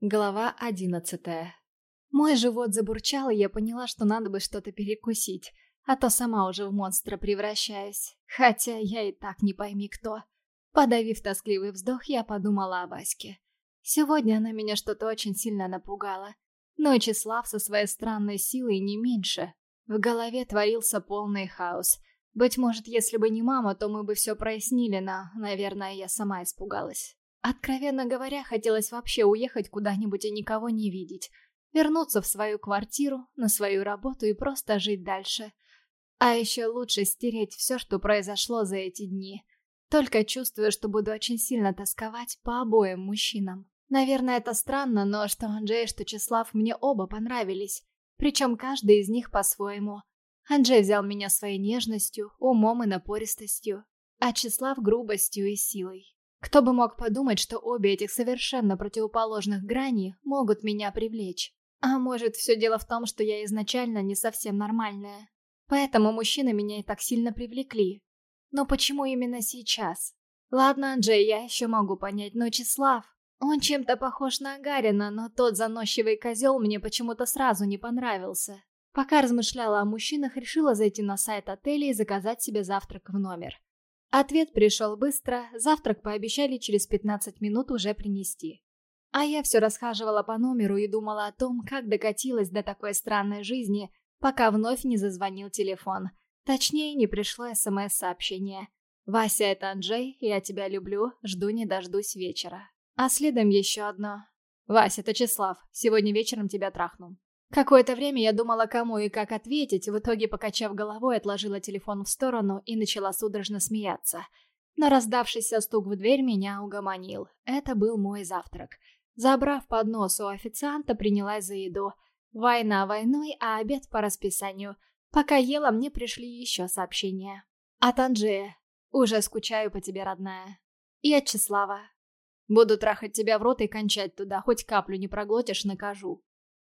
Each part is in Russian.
Глава одиннадцатая. Мой живот забурчал, и я поняла, что надо бы что-то перекусить, а то сама уже в монстра превращаюсь. Хотя я и так не пойми кто. Подавив тоскливый вздох, я подумала о Ваське. Сегодня она меня что-то очень сильно напугала. Но и Числав со своей странной силой не меньше. В голове творился полный хаос. Быть может, если бы не мама, то мы бы все прояснили, но, наверное, я сама испугалась. Откровенно говоря, хотелось вообще уехать куда-нибудь и никого не видеть. Вернуться в свою квартиру, на свою работу и просто жить дальше. А еще лучше стереть все, что произошло за эти дни. Только чувствую, что буду очень сильно тосковать по обоим мужчинам. Наверное, это странно, но что Анджей, что Числав мне оба понравились. Причем каждый из них по-своему. Анджей взял меня своей нежностью, умом и напористостью, а Числав грубостью и силой. Кто бы мог подумать, что обе этих совершенно противоположных грани могут меня привлечь. А может, все дело в том, что я изначально не совсем нормальная. Поэтому мужчины меня и так сильно привлекли. Но почему именно сейчас? Ладно, Анджей, я еще могу понять, но Числав... Он чем-то похож на Гарина, но тот заносчивый козел мне почему-то сразу не понравился. Пока размышляла о мужчинах, решила зайти на сайт отеля и заказать себе завтрак в номер. Ответ пришел быстро, завтрак пообещали через 15 минут уже принести. А я все расхаживала по номеру и думала о том, как докатилась до такой странной жизни, пока вновь не зазвонил телефон. Точнее, не пришло СМС-сообщение. «Вася, это Анджей, я тебя люблю, жду не дождусь вечера». А следом еще одно. «Вася, это Числав, сегодня вечером тебя трахну». Какое-то время я думала, кому и как ответить, в итоге, покачав головой, отложила телефон в сторону и начала судорожно смеяться. Но раздавшийся стук в дверь меня угомонил. Это был мой завтрак. Забрав поднос у официанта, принялась за еду. Война войной, а обед по расписанию. Пока ела, мне пришли еще сообщения. От Анджея. Уже скучаю по тебе, родная. И от Числава. Буду трахать тебя в рот и кончать туда, хоть каплю не проглотишь, накажу.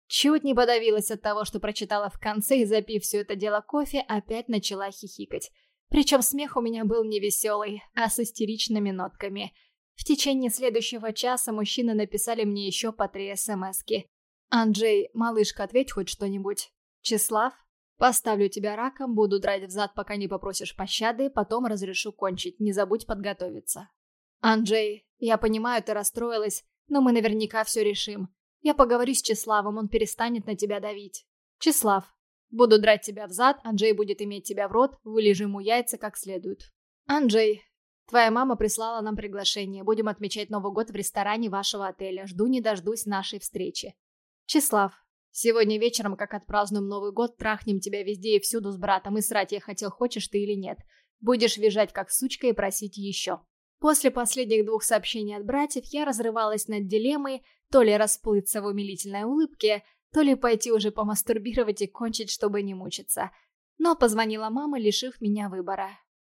Чуть не подавилась от того, что прочитала в конце и, запив все это дело кофе, опять начала хихикать. Причем смех у меня был не веселый, а с истеричными нотками. В течение следующего часа мужчины написали мне еще по три смски. «Анджей, малышка, ответь хоть что-нибудь». «Числав, поставлю тебя раком, буду драть взад, пока не попросишь пощады, потом разрешу кончить, не забудь подготовиться». «Анджей, я понимаю, ты расстроилась, но мы наверняка все решим. Я поговорю с Числавом, он перестанет на тебя давить. Числав, буду драть тебя в зад, Анджей будет иметь тебя в рот, вылежу ему яйца как следует. Анджей, твоя мама прислала нам приглашение. Будем отмечать Новый год в ресторане вашего отеля. Жду не дождусь нашей встречи. Числав, сегодня вечером, как отпразднуем Новый год, трахнем тебя везде и всюду с братом, и срать я хотел, хочешь ты или нет. Будешь визжать как сучка и просить еще. После последних двух сообщений от братьев я разрывалась над дилеммой, то ли расплыться в умилительной улыбке, то ли пойти уже помастурбировать и кончить, чтобы не мучиться. Но позвонила мама, лишив меня выбора.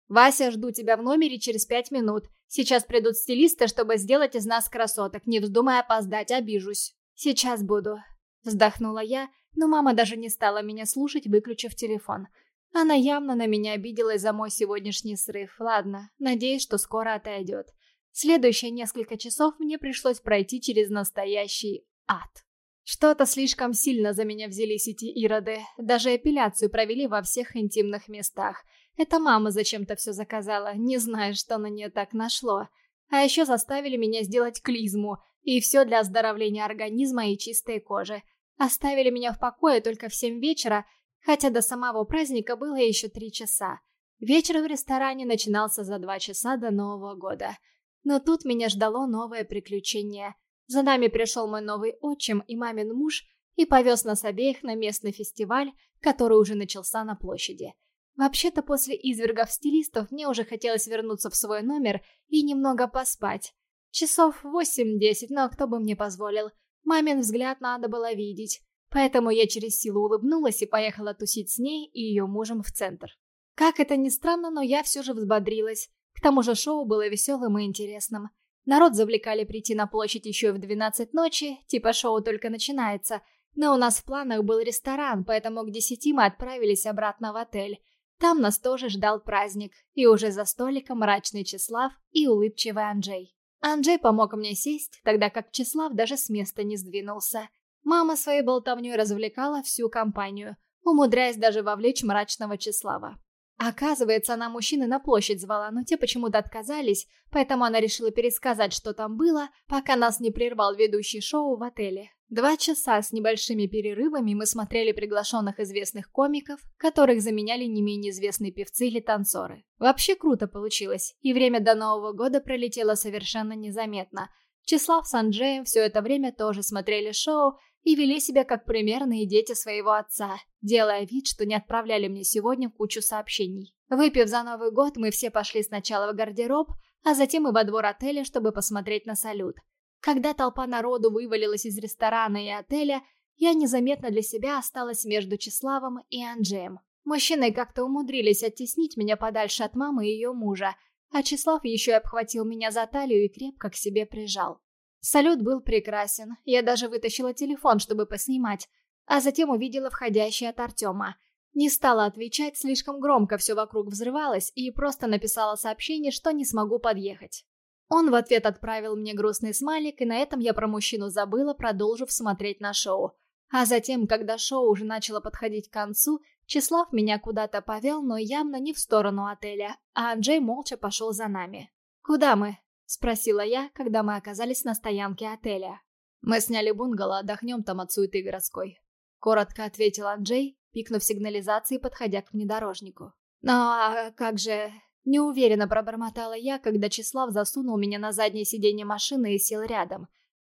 «Вася, жду тебя в номере через пять минут. Сейчас придут стилисты, чтобы сделать из нас красоток. Не вздумай опоздать, обижусь». «Сейчас буду», — вздохнула я, но мама даже не стала меня слушать, выключив телефон. Она явно на меня обиделась за мой сегодняшний срыв. Ладно, надеюсь, что скоро отойдет. Следующие несколько часов мне пришлось пройти через настоящий ад. Что-то слишком сильно за меня взялись эти ироды. Даже эпиляцию провели во всех интимных местах. Это мама зачем-то все заказала, не знаю, что на нее так нашло. А еще заставили меня сделать клизму. И все для оздоровления организма и чистой кожи. Оставили меня в покое только в семь вечера, хотя до самого праздника было еще три часа. Вечер в ресторане начинался за два часа до Нового года. Но тут меня ждало новое приключение. За нами пришел мой новый отчим и мамин муж и повез нас обеих на местный фестиваль, который уже начался на площади. Вообще-то после извергов стилистов мне уже хотелось вернуться в свой номер и немного поспать. Часов восемь-десять, но кто бы мне позволил. Мамин взгляд надо было видеть. Поэтому я через силу улыбнулась и поехала тусить с ней и ее мужем в центр. Как это ни странно, но я все же взбодрилась. К тому же шоу было веселым и интересным. Народ завлекали прийти на площадь еще в 12 ночи, типа шоу только начинается. Но у нас в планах был ресторан, поэтому к 10 мы отправились обратно в отель. Там нас тоже ждал праздник, и уже за столиком мрачный Числав и улыбчивый Анджей. Анджей помог мне сесть, тогда как Числав даже с места не сдвинулся. Мама своей болтовней развлекала всю компанию, умудряясь даже вовлечь мрачного Числава. Оказывается, она мужчины на площадь звала, но те почему-то отказались, поэтому она решила пересказать, что там было, пока нас не прервал ведущий шоу в отеле. Два часа с небольшими перерывами мы смотрели приглашенных известных комиков, которых заменяли не менее известные певцы или танцоры. Вообще круто получилось, и время до Нового года пролетело совершенно незаметно. Числав с Анджеем все это время тоже смотрели шоу и вели себя как примерные дети своего отца, делая вид, что не отправляли мне сегодня кучу сообщений. Выпив за Новый год, мы все пошли сначала в гардероб, а затем и во двор отеля, чтобы посмотреть на салют. Когда толпа народу вывалилась из ресторана и отеля, я незаметно для себя осталась между Числавом и Анджеем. Мужчины как-то умудрились оттеснить меня подальше от мамы и ее мужа, а Числав еще и обхватил меня за талию и крепко к себе прижал. Салют был прекрасен, я даже вытащила телефон, чтобы поснимать, а затем увидела входящий от Артема. Не стала отвечать, слишком громко все вокруг взрывалось, и просто написала сообщение, что не смогу подъехать. Он в ответ отправил мне грустный смайлик, и на этом я про мужчину забыла, продолжив смотреть на шоу. А затем, когда шоу уже начало подходить к концу, Числав меня куда-то повел, но явно не в сторону отеля, а Анджей молча пошел за нами. «Куда мы?» — спросила я, когда мы оказались на стоянке отеля. «Мы сняли бунгало, отдохнем там от суеты городской», — коротко ответил Анджей, пикнув сигнализации, подходя к внедорожнику. «Ну а как же...» Неуверенно пробормотала я, когда Числав засунул меня на заднее сиденье машины и сел рядом.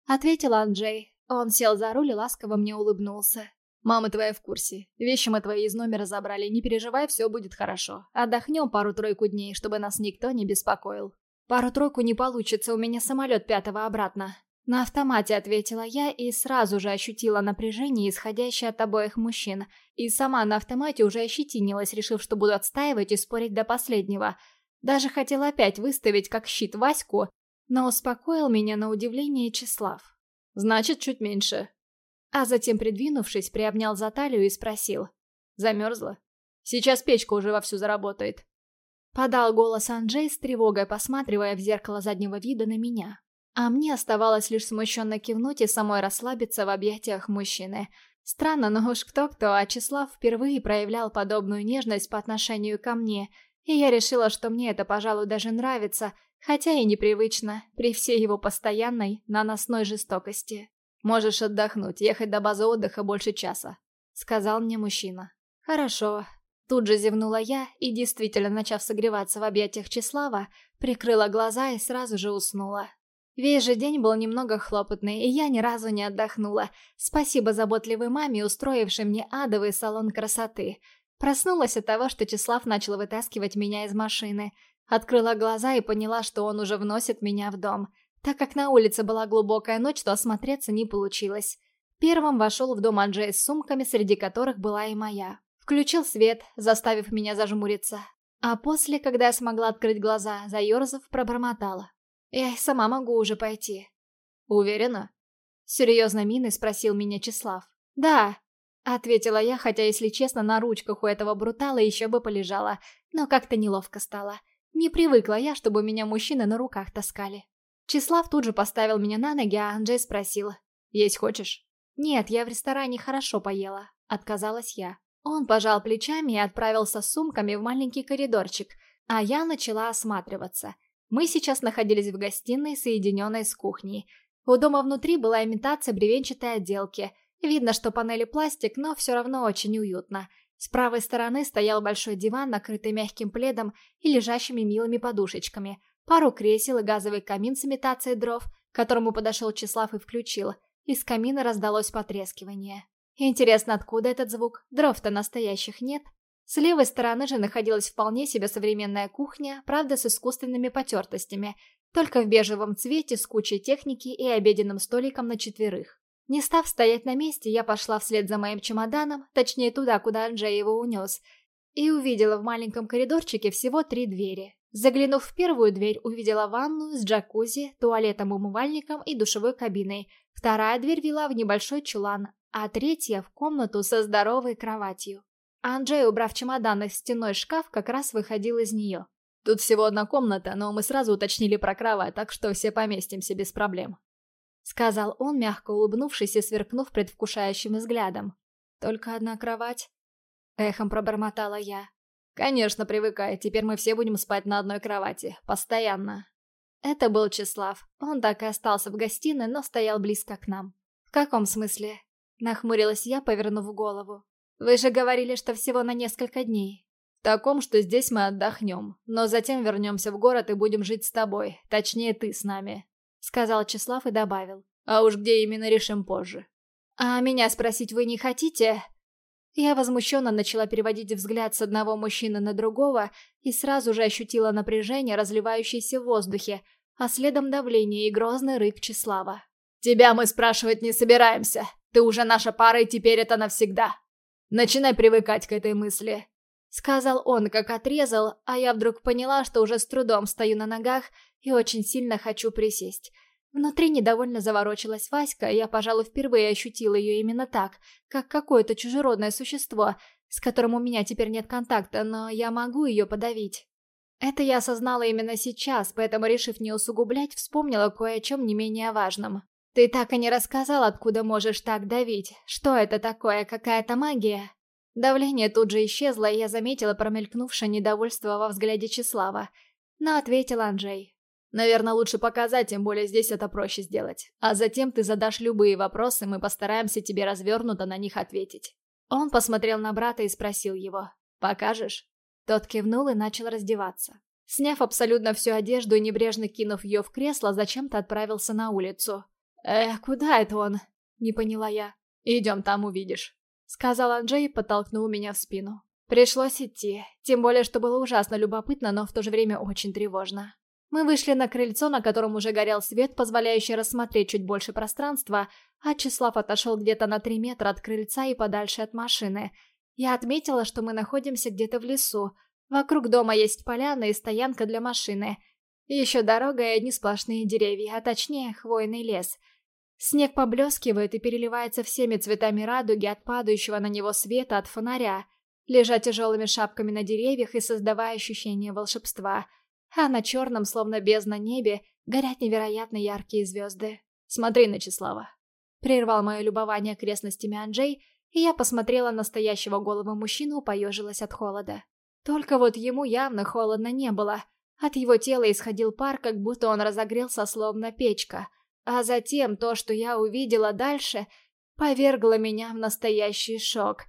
Ответил Анджей. Он сел за руль и ласково мне улыбнулся. «Мама твоя в курсе. Вещи мы твои из номера забрали. Не переживай, все будет хорошо. Отдохнем пару-тройку дней, чтобы нас никто не беспокоил». «Пару-тройку не получится, у меня самолет пятого обратно». На автомате ответила я и сразу же ощутила напряжение, исходящее от обоих мужчин. И сама на автомате уже ощетинилась, решив, что буду отстаивать и спорить до последнего. Даже хотела опять выставить как щит Ваську, но успокоил меня на удивление Числав. «Значит, чуть меньше». А затем, придвинувшись, приобнял за талию и спросил. «Замерзла? Сейчас печка уже вовсю заработает. Подал голос Анджей с тревогой, посматривая в зеркало заднего вида на меня. А мне оставалось лишь смущенно кивнуть и самой расслабиться в объятиях мужчины. Странно, но уж кто-кто, а Числав впервые проявлял подобную нежность по отношению ко мне, и я решила, что мне это, пожалуй, даже нравится, хотя и непривычно, при всей его постоянной, наносной жестокости. «Можешь отдохнуть, ехать до базы отдыха больше часа», — сказал мне мужчина. «Хорошо», Тут же зевнула я и, действительно начав согреваться в объятиях Числава, прикрыла глаза и сразу же уснула. Весь же день был немного хлопотный, и я ни разу не отдохнула. Спасибо заботливой маме, устроившей мне адовый салон красоты. Проснулась от того, что Числав начал вытаскивать меня из машины. Открыла глаза и поняла, что он уже вносит меня в дом. Так как на улице была глубокая ночь, то осмотреться не получилось. Первым вошел в дом Анджей с сумками, среди которых была и моя. Включил свет, заставив меня зажмуриться. А после, когда я смогла открыть глаза, заерзав, пробормотала. «Я и сама могу уже пойти». «Уверена?» Серьезно миной спросил меня Числав. «Да», — ответила я, хотя, если честно, на ручках у этого брутала еще бы полежала, но как-то неловко стало. Не привыкла я, чтобы меня мужчины на руках таскали. Числав тут же поставил меня на ноги, а Анджей спросил. «Есть хочешь?» «Нет, я в ресторане хорошо поела», — отказалась я. Он пожал плечами и отправился с сумками в маленький коридорчик, а я начала осматриваться. Мы сейчас находились в гостиной, соединенной с кухней. У дома внутри была имитация бревенчатой отделки. Видно, что панели пластик, но все равно очень уютно. С правой стороны стоял большой диван, накрытый мягким пледом и лежащими милыми подушечками. Пару кресел и газовый камин с имитацией дров, к которому подошел Числав и включил. Из камина раздалось потрескивание. Интересно, откуда этот звук? Дров-то настоящих нет. С левой стороны же находилась вполне себе современная кухня, правда с искусственными потертостями, только в бежевом цвете с кучей техники и обеденным столиком на четверых. Не став стоять на месте, я пошла вслед за моим чемоданом, точнее туда, куда Анджей его унес, и увидела в маленьком коридорчике всего три двери. Заглянув в первую дверь, увидела ванную с джакузи, туалетом-умывальником и душевой кабиной. Вторая дверь вела в небольшой чулан, а третья в комнату со здоровой кроватью. Анджей, убрав чемодан из стеной шкаф, как раз выходил из нее. Тут всего одна комната, но мы сразу уточнили про кровать, так что все поместимся без проблем. Сказал он, мягко улыбнувшись и сверкнув предвкушающим взглядом. «Только одна кровать?» Эхом пробормотала я. «Конечно, привыкай, теперь мы все будем спать на одной кровати. Постоянно». Это был Числав. Он так и остался в гостиной, но стоял близко к нам. «В каком смысле?» Нахмурилась я, повернув голову. «Вы же говорили, что всего на несколько дней». «В таком, что здесь мы отдохнем, но затем вернемся в город и будем жить с тобой, точнее ты с нами», — сказал Числав и добавил. «А уж где именно решим позже». «А меня спросить вы не хотите?» Я возмущенно начала переводить взгляд с одного мужчины на другого и сразу же ощутила напряжение, разливающееся в воздухе, а следом давление и грозный рык Числава. «Тебя мы спрашивать не собираемся. Ты уже наша пара, и теперь это навсегда. Начинай привыкать к этой мысли». Сказал он, как отрезал, а я вдруг поняла, что уже с трудом стою на ногах и очень сильно хочу присесть. Внутри недовольно заворочилась Васька, и я, пожалуй, впервые ощутила ее именно так, как какое-то чужеродное существо, с которым у меня теперь нет контакта, но я могу ее подавить. Это я осознала именно сейчас, поэтому, решив не усугублять, вспомнила кое о чем не менее важном. «Ты так и не рассказал, откуда можешь так давить. Что это такое, какая-то магия?» Давление тут же исчезло, и я заметила промелькнувшее недовольство во взгляде Числава. Но ответил Анджей. «Наверное, лучше показать, тем более здесь это проще сделать. А затем ты задашь любые вопросы, мы постараемся тебе развернуто на них ответить». Он посмотрел на брата и спросил его. «Покажешь?» Тот кивнул и начал раздеваться. Сняв абсолютно всю одежду и небрежно кинув ее в кресло, зачем-то отправился на улицу. «Эх, куда это он?» — не поняла я. «Идем, там увидишь», — сказал Анджей и подтолкнул меня в спину. Пришлось идти, тем более, что было ужасно любопытно, но в то же время очень тревожно. Мы вышли на крыльцо, на котором уже горел свет, позволяющий рассмотреть чуть больше пространства, а Числав отошел где-то на три метра от крыльца и подальше от машины. Я отметила, что мы находимся где-то в лесу. Вокруг дома есть поляна и стоянка для машины. Еще дорога и одни сплошные деревья, а точнее хвойный лес — Снег поблескивает и переливается всеми цветами радуги от падающего на него света от фонаря, лежа тяжелыми шапками на деревьях и создавая ощущение волшебства. А на черном, словно бездна небе, горят невероятно яркие звезды. «Смотри, Начислава!» Прервал мое любование окрестностями Анджей, и я посмотрела на стоящего голого мужчину, поежилась от холода. Только вот ему явно холодно не было. От его тела исходил пар, как будто он разогрелся, словно печка — а затем то, что я увидела дальше, повергло меня в настоящий шок.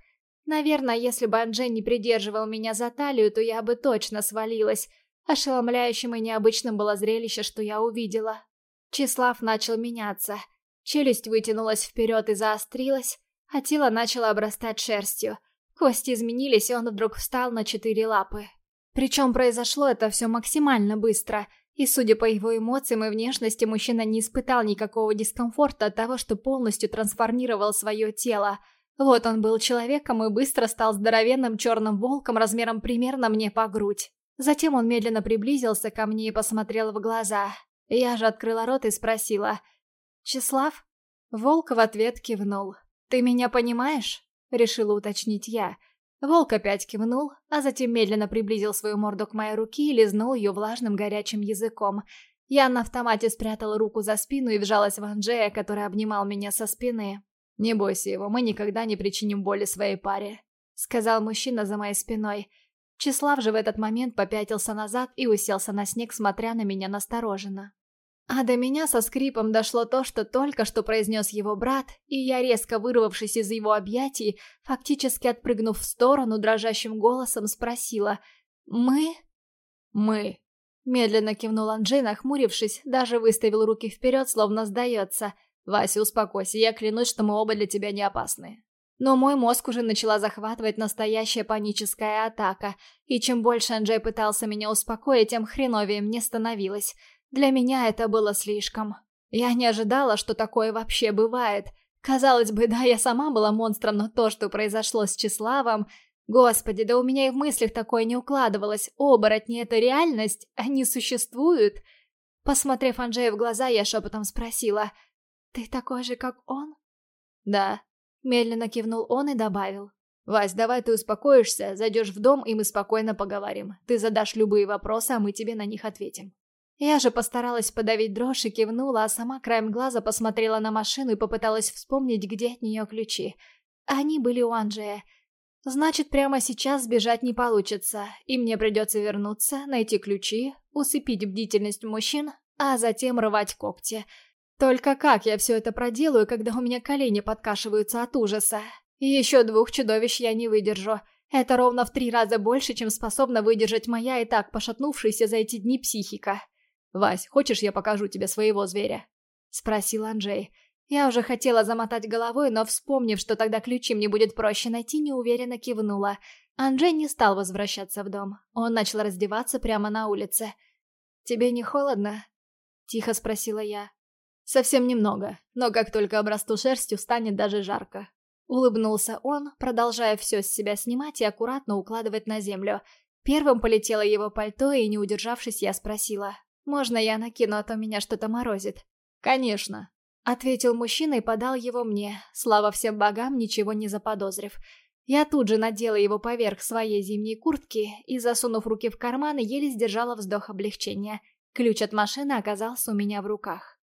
Наверное, если бы Анджей не придерживал меня за талию, то я бы точно свалилась. Ошеломляющим и необычным было зрелище, что я увидела. Числав начал меняться. Челюсть вытянулась вперед и заострилась, а тело начало обрастать шерстью. Кости изменились, и он вдруг встал на четыре лапы. Причем произошло это все максимально быстро — и, судя по его эмоциям и внешности, мужчина не испытал никакого дискомфорта от того, что полностью трансформировал свое тело. Вот он был человеком и быстро стал здоровенным черным волком размером примерно мне по грудь. Затем он медленно приблизился ко мне и посмотрел в глаза. Я же открыла рот и спросила. «Числав?» Волк в ответ кивнул. «Ты меня понимаешь?» — решила уточнить я. Волк опять кивнул, а затем медленно приблизил свою морду к моей руке и лизнул ее влажным горячим языком. Я на автомате спрятала руку за спину и вжалась в Анджея, который обнимал меня со спины. «Не бойся его, мы никогда не причиним боли своей паре», — сказал мужчина за моей спиной. Числав же в этот момент попятился назад и уселся на снег, смотря на меня настороженно. А до меня со скрипом дошло то, что только что произнес его брат, и я, резко вырвавшись из его объятий, фактически отпрыгнув в сторону, дрожащим голосом спросила «Мы?» «Мы», — медленно кивнул Анджей, нахмурившись, даже выставил руки вперед, словно сдается. «Вася, успокойся, я клянусь, что мы оба для тебя не опасны». Но мой мозг уже начала захватывать настоящая паническая атака, и чем больше Анджей пытался меня успокоить, тем хреновее мне становилось — для меня это было слишком. Я не ожидала, что такое вообще бывает. Казалось бы, да, я сама была монстром, но то, что произошло с Числавом... Господи, да у меня и в мыслях такое не укладывалось. Оборотни — это реальность? Они существуют? Посмотрев Анджея в глаза, я шепотом спросила. «Ты такой же, как он?» «Да», — медленно кивнул он и добавил. «Вась, давай ты успокоишься, зайдешь в дом, и мы спокойно поговорим. Ты задашь любые вопросы, а мы тебе на них ответим». Я же постаралась подавить дрожь и кивнула, а сама краем глаза посмотрела на машину и попыталась вспомнить, где от нее ключи. Они были у Анджея. Значит, прямо сейчас сбежать не получится, и мне придется вернуться, найти ключи, усыпить бдительность мужчин, а затем рвать когти. Только как я все это проделаю, когда у меня колени подкашиваются от ужаса? Еще двух чудовищ я не выдержу. Это ровно в три раза больше, чем способна выдержать моя и так пошатнувшаяся за эти дни психика. «Вась, хочешь, я покажу тебе своего зверя?» — спросил Анджей. Я уже хотела замотать головой, но, вспомнив, что тогда ключи мне будет проще найти, неуверенно кивнула. Анджей не стал возвращаться в дом. Он начал раздеваться прямо на улице. «Тебе не холодно?» — тихо спросила я. «Совсем немного, но как только обрасту шерстью, станет даже жарко». Улыбнулся он, продолжая все с себя снимать и аккуратно укладывать на землю. Первым полетело его пальто, и, не удержавшись, я спросила. «Можно я накину, а то меня что-то морозит?» «Конечно», — ответил мужчина и подал его мне, слава всем богам, ничего не заподозрив. Я тут же надела его поверх своей зимней куртки и, засунув руки в карманы, еле сдержала вздох облегчения. Ключ от машины оказался у меня в руках.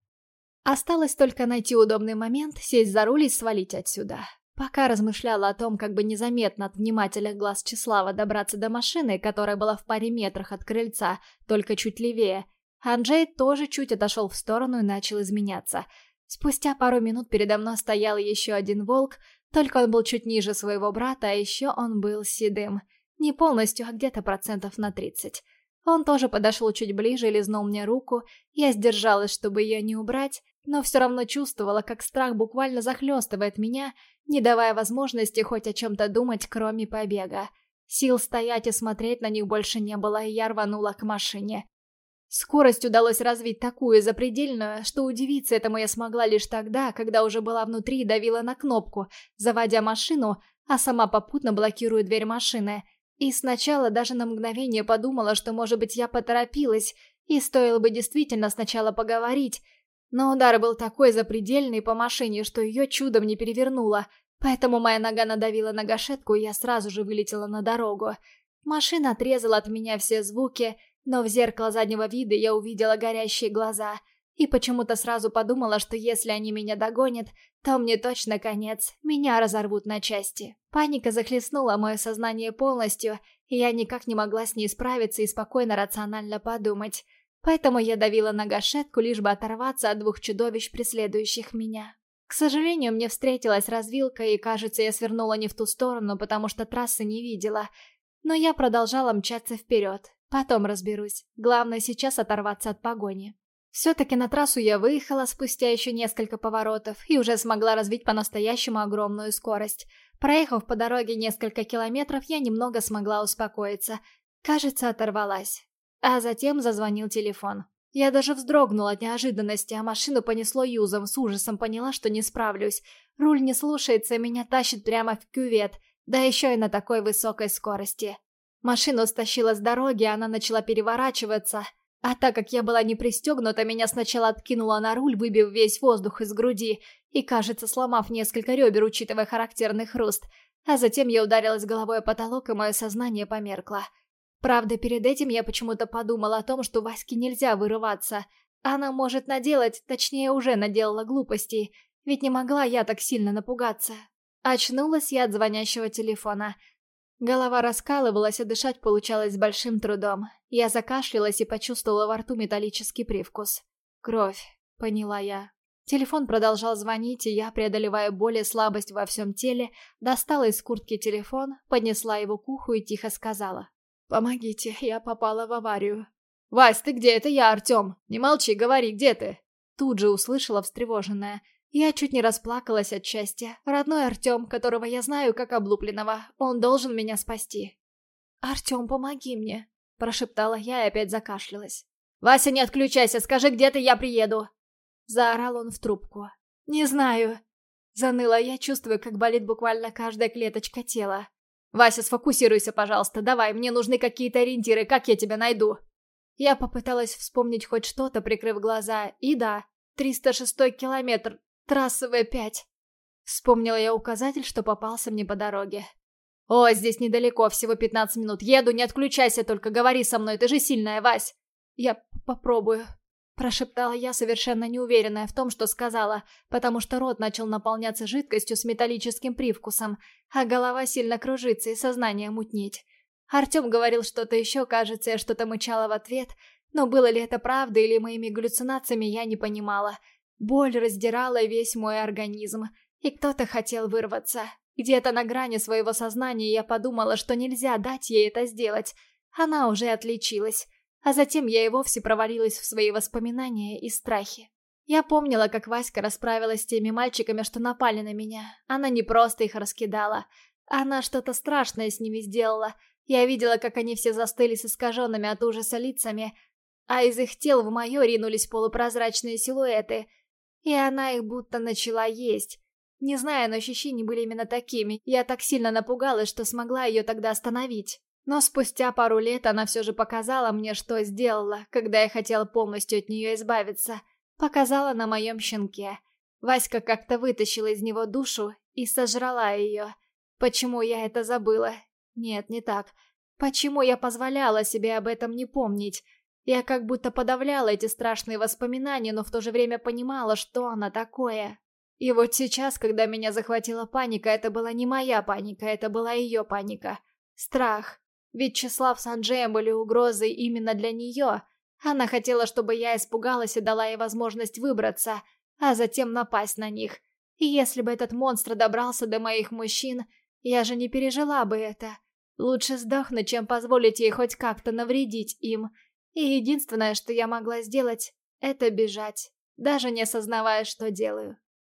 Осталось только найти удобный момент, сесть за руль и свалить отсюда. Пока размышляла о том, как бы незаметно от внимательных глаз Числава добраться до машины, которая была в паре метрах от крыльца, только чуть левее, Анджей тоже чуть отошел в сторону и начал изменяться. Спустя пару минут передо мной стоял еще один волк, только он был чуть ниже своего брата, а еще он был седым. Не полностью, а где-то процентов на тридцать. Он тоже подошел чуть ближе и лизнул мне руку. Я сдержалась, чтобы ее не убрать, но все равно чувствовала, как страх буквально захлестывает меня, не давая возможности хоть о чем-то думать, кроме побега. Сил стоять и смотреть на них больше не было, и я рванула к машине. Скорость удалось развить такую запредельную, что удивиться этому я смогла лишь тогда, когда уже была внутри и давила на кнопку, заводя машину, а сама попутно блокируя дверь машины. И сначала даже на мгновение подумала, что, может быть, я поторопилась, и стоило бы действительно сначала поговорить. Но удар был такой запредельный по машине, что ее чудом не перевернуло, поэтому моя нога надавила на гашетку, и я сразу же вылетела на дорогу. Машина отрезала от меня все звуки, но в зеркало заднего вида я увидела горящие глаза и почему-то сразу подумала, что если они меня догонят, то мне точно конец, меня разорвут на части. Паника захлестнула мое сознание полностью, и я никак не могла с ней справиться и спокойно рационально подумать. Поэтому я давила на гашетку, лишь бы оторваться от двух чудовищ, преследующих меня. К сожалению, мне встретилась развилка, и, кажется, я свернула не в ту сторону, потому что трассы не видела. Но я продолжала мчаться вперед, Потом разберусь. Главное сейчас оторваться от погони. Все-таки на трассу я выехала спустя еще несколько поворотов и уже смогла развить по-настоящему огромную скорость. Проехав по дороге несколько километров, я немного смогла успокоиться. Кажется, оторвалась. А затем зазвонил телефон. Я даже вздрогнула от неожиданности, а машину понесло юзом, с ужасом поняла, что не справлюсь. Руль не слушается, меня тащит прямо в кювет, да еще и на такой высокой скорости. Машину стащила с дороги, она начала переворачиваться. А так как я была не пристегнута, меня сначала откинуло на руль, выбив весь воздух из груди и, кажется, сломав несколько ребер, учитывая характерный хруст. А затем я ударилась головой о потолок, и мое сознание померкло. Правда, перед этим я почему-то подумала о том, что Ваське нельзя вырываться. Она может наделать, точнее уже наделала глупостей, ведь не могла я так сильно напугаться. Очнулась я от звонящего телефона – Голова раскалывалась, а дышать получалось с большим трудом. Я закашлялась и почувствовала во рту металлический привкус. «Кровь», — поняла я. Телефон продолжал звонить, и я, преодолевая боль и слабость во всем теле, достала из куртки телефон, поднесла его к уху и тихо сказала. «Помогите, я попала в аварию». «Вась, ты где? Это я, Артем. Не молчи, говори, где ты?» Тут же услышала встревоженная. Я чуть не расплакалась от счастья. Родной Артем, которого я знаю как облупленного, он должен меня спасти. «Артем, помоги мне», – прошептала я и опять закашлялась. «Вася, не отключайся, скажи, где ты, я приеду!» Заорал он в трубку. «Не знаю». Заныла я, чувствую, как болит буквально каждая клеточка тела. «Вася, сфокусируйся, пожалуйста, давай, мне нужны какие-то ориентиры, как я тебя найду?» Я попыталась вспомнить хоть что-то, прикрыв глаза, и да, 306 километр, Трасса В5. Вспомнила я указатель, что попался мне по дороге. «О, здесь недалеко, всего 15 минут. Еду, не отключайся, только говори со мной, ты же сильная, Вась!» «Я попробую», — прошептала я, совершенно неуверенная в том, что сказала, потому что рот начал наполняться жидкостью с металлическим привкусом, а голова сильно кружится и сознание мутнеть. Артем говорил что-то еще, кажется, я что-то мычала в ответ, но было ли это правда или моими галлюцинациями, я не понимала. Боль раздирала весь мой организм, и кто-то хотел вырваться. Где-то на грани своего сознания я подумала, что нельзя дать ей это сделать. Она уже отличилась. А затем я и вовсе провалилась в свои воспоминания и страхи. Я помнила, как Васька расправилась с теми мальчиками, что напали на меня. Она не просто их раскидала. Она что-то страшное с ними сделала. Я видела, как они все застыли с искаженными от ужаса лицами, а из их тел в мое ринулись полупрозрачные силуэты. И она их будто начала есть. Не знаю, но ощущения были именно такими. Я так сильно напугалась, что смогла ее тогда остановить. Но спустя пару лет она все же показала мне, что сделала, когда я хотела полностью от нее избавиться. Показала на моем щенке. Васька как-то вытащила из него душу и сожрала ее. Почему я это забыла? Нет, не так. Почему я позволяла себе об этом не помнить? Я как будто подавляла эти страшные воспоминания, но в то же время понимала, что она такое. И вот сейчас, когда меня захватила паника, это была не моя паника, это была ее паника. Страх. Ведь Числав с Анджеем были угрозой именно для нее. Она хотела, чтобы я испугалась и дала ей возможность выбраться, а затем напасть на них. И если бы этот монстр добрался до моих мужчин, я же не пережила бы это. Лучше сдохнуть, чем позволить ей хоть как-то навредить им. И единственное, что я могла сделать, это бежать, даже не осознавая, что делаю.